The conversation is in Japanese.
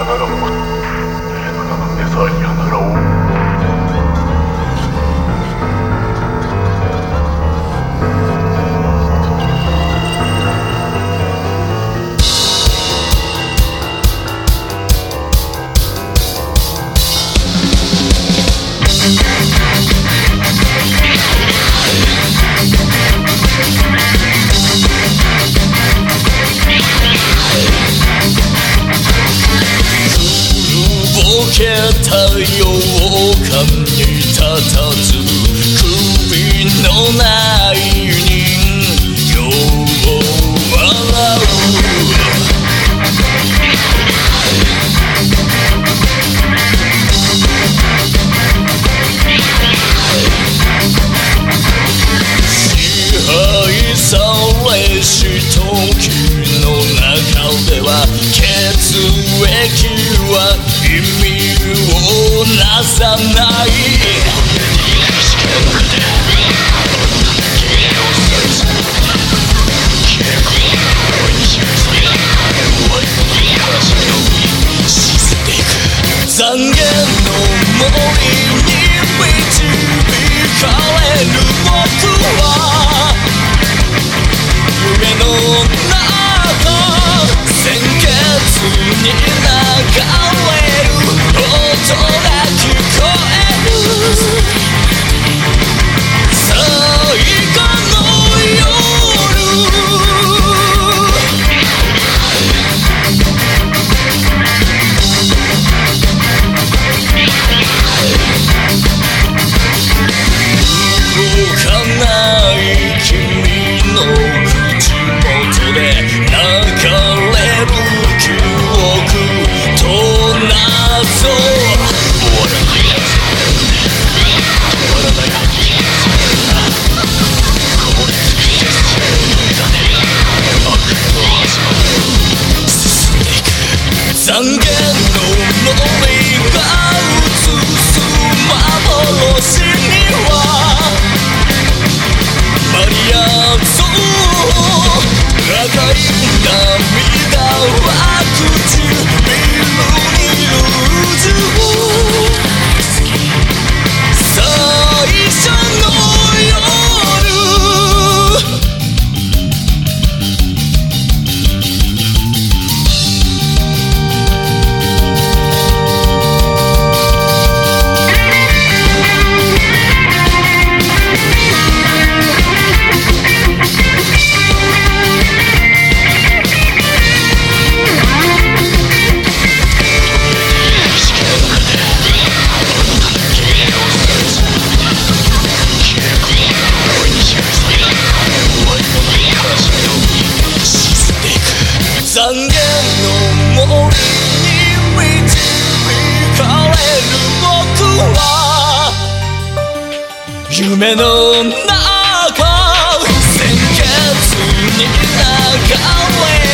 けたようかにたたず首のない人形を笑う支配されし時の中では血液は意味をなさない。残言の森に導かれる僕は夢の中鮮血に流れ動かな夢の中鮮血に流れ。